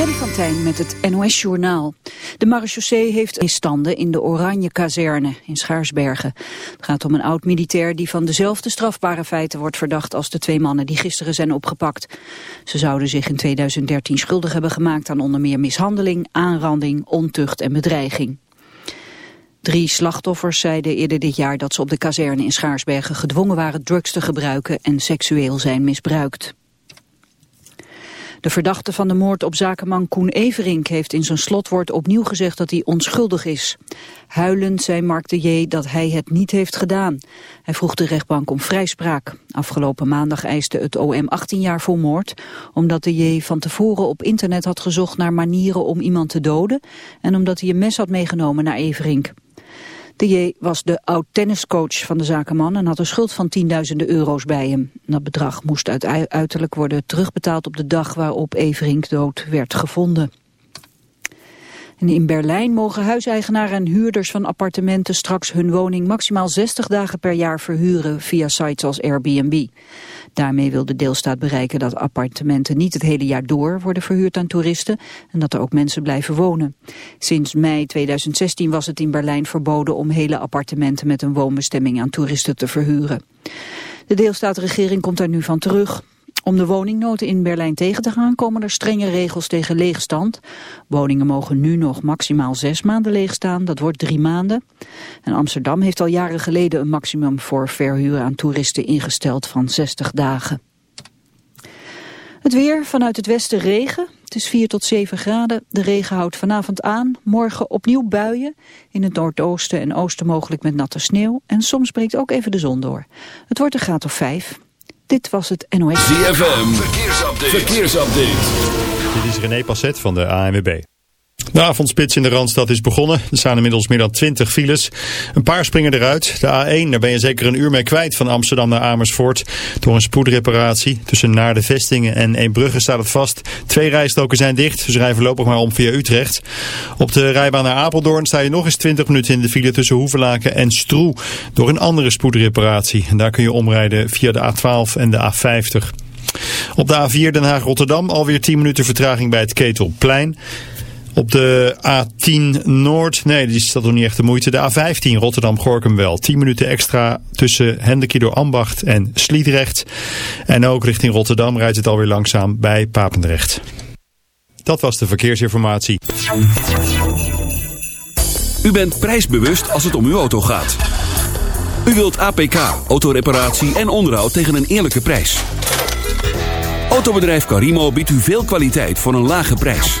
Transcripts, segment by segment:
Freddy van met het NOS-journaal. De marechaussee heeft standen in de Oranje-kazerne in Schaarsbergen. Het gaat om een oud-militair die van dezelfde strafbare feiten wordt verdacht als de twee mannen die gisteren zijn opgepakt. Ze zouden zich in 2013 schuldig hebben gemaakt aan onder meer mishandeling, aanranding, ontucht en bedreiging. Drie slachtoffers zeiden eerder dit jaar dat ze op de kazerne in Schaarsbergen gedwongen waren drugs te gebruiken en seksueel zijn misbruikt. De verdachte van de moord op zakenman Koen Everink heeft in zijn slotwoord opnieuw gezegd dat hij onschuldig is. Huilend zei Mark de J. dat hij het niet heeft gedaan. Hij vroeg de rechtbank om vrijspraak. Afgelopen maandag eiste het OM 18 jaar voor moord, omdat de J. van tevoren op internet had gezocht naar manieren om iemand te doden en omdat hij een mes had meegenomen naar Everink. De J was de oud-tenniscoach van de zakenman en had een schuld van tienduizenden euro's bij hem. Dat bedrag moest uiterlijk worden terugbetaald op de dag waarop Everink dood werd gevonden. In Berlijn mogen huiseigenaren en huurders van appartementen straks hun woning maximaal 60 dagen per jaar verhuren via sites als Airbnb. Daarmee wil de deelstaat bereiken dat appartementen niet het hele jaar door worden verhuurd aan toeristen en dat er ook mensen blijven wonen. Sinds mei 2016 was het in Berlijn verboden om hele appartementen met een woonbestemming aan toeristen te verhuren. De deelstaatregering komt daar nu van terug. Om de woningnoten in Berlijn tegen te gaan komen er strenge regels tegen leegstand. Woningen mogen nu nog maximaal zes maanden leegstaan, dat wordt drie maanden. En Amsterdam heeft al jaren geleden een maximum voor verhuren aan toeristen ingesteld van 60 dagen. Het weer, vanuit het westen regen. Het is 4 tot 7 graden. De regen houdt vanavond aan. Morgen opnieuw buien. In het noordoosten en oosten mogelijk met natte sneeuw. En soms breekt ook even de zon door. Het wordt een graad of 5. Dit was het NOS. ZFM, verkeersupdate. verkeersupdate. Dit is René Passet van de ANWB. De avondspits in de Randstad is begonnen. Er staan inmiddels meer dan 20 files. Een paar springen eruit. De A1, daar ben je zeker een uur mee kwijt van Amsterdam naar Amersfoort. Door een spoedreparatie. Tussen naar de Vestingen en Eembrugge staat het vast. Twee rijstroken zijn dicht, dus rij voorlopig maar om via Utrecht. Op de rijbaan naar Apeldoorn sta je nog eens 20 minuten in de file tussen Hoevelaken en Stroe. Door een andere spoedreparatie. En daar kun je omrijden via de A12 en de A50. Op de A4 Den Haag-Rotterdam alweer 10 minuten vertraging bij het Ketelplein. Op de A10 Noord, nee, die staat nog niet echt de moeite. De A15 Rotterdam-Gorkum wel. 10 minuten extra tussen Hendekido Ambacht en Sliedrecht. En ook richting Rotterdam rijdt het alweer langzaam bij Papendrecht. Dat was de verkeersinformatie. U bent prijsbewust als het om uw auto gaat. U wilt APK, autoreparatie en onderhoud tegen een eerlijke prijs. Autobedrijf Carimo biedt u veel kwaliteit voor een lage prijs.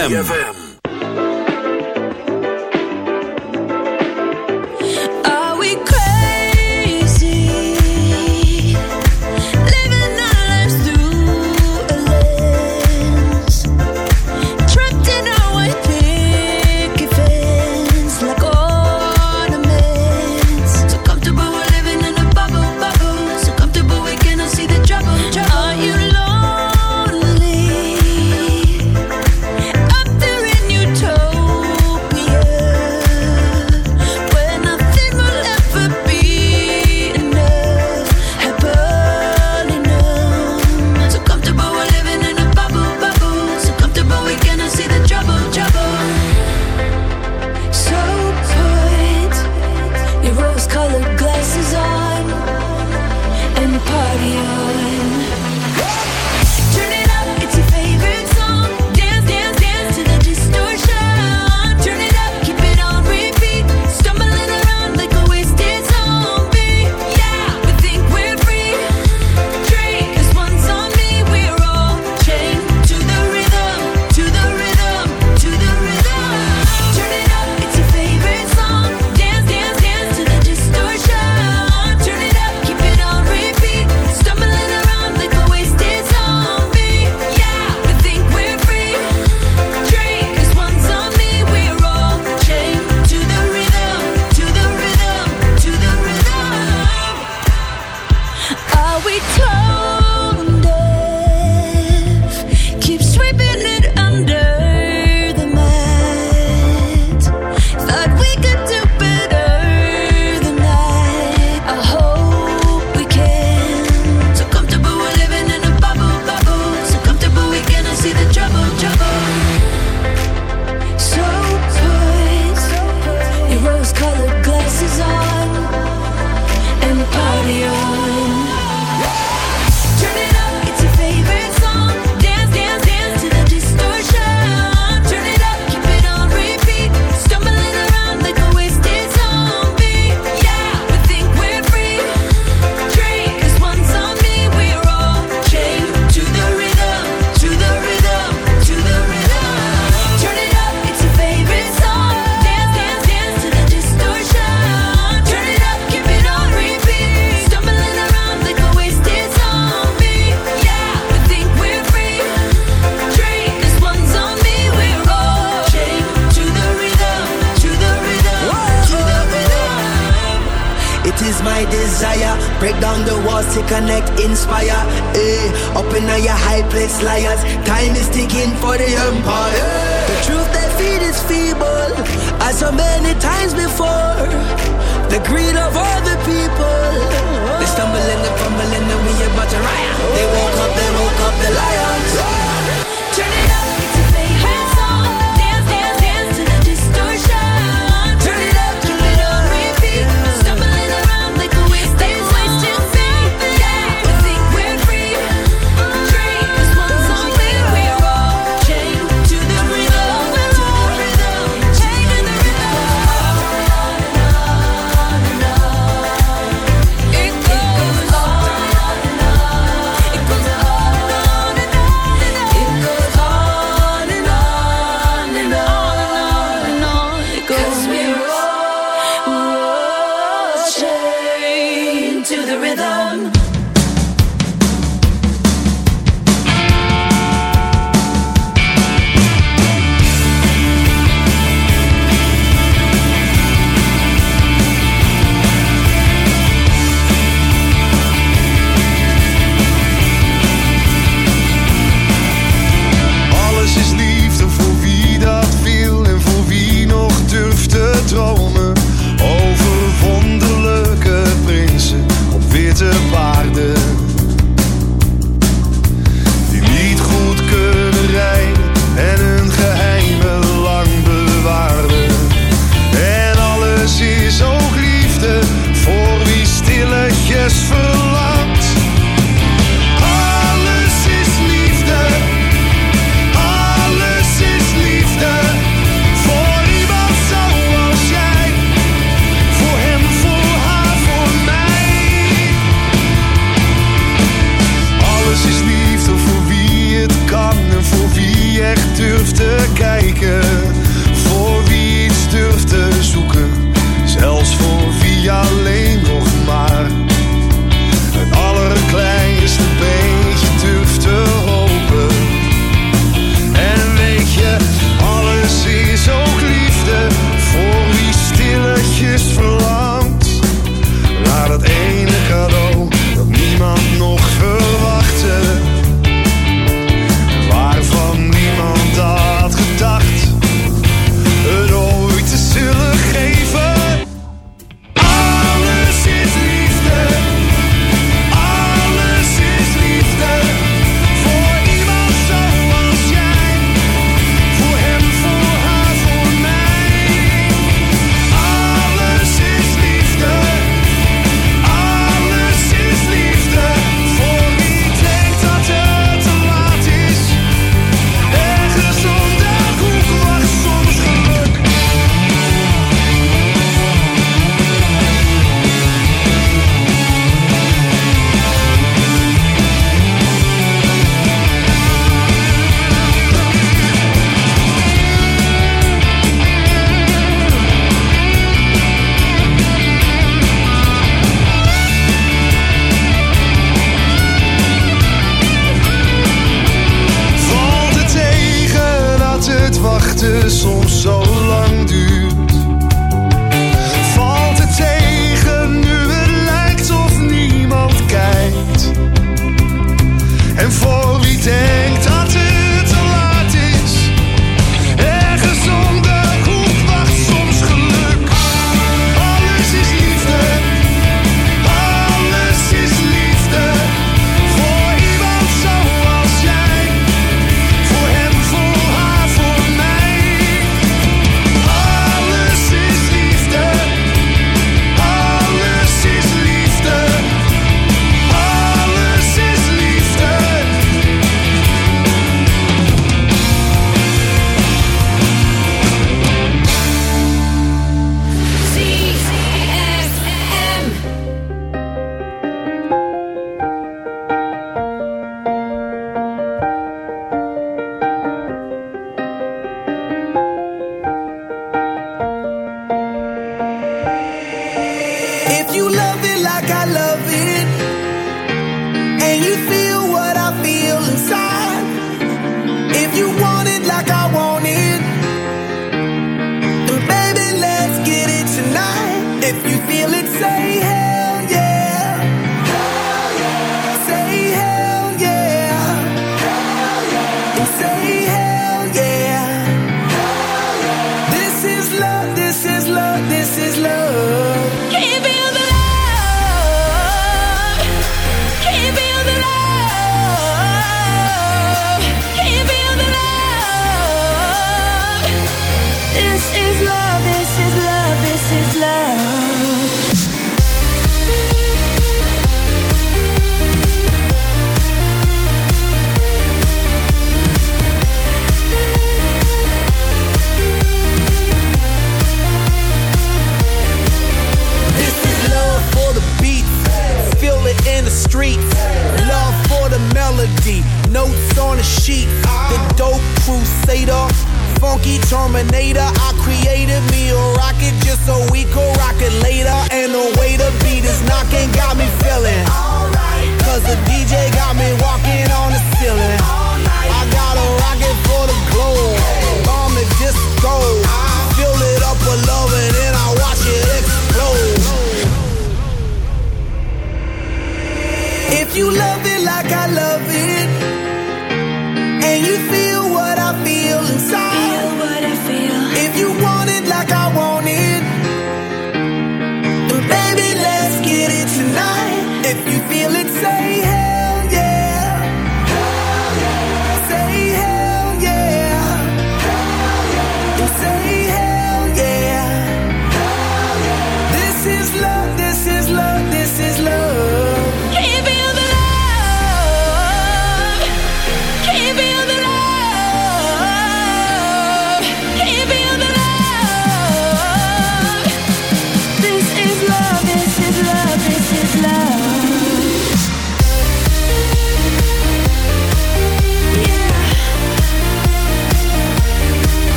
ZFM.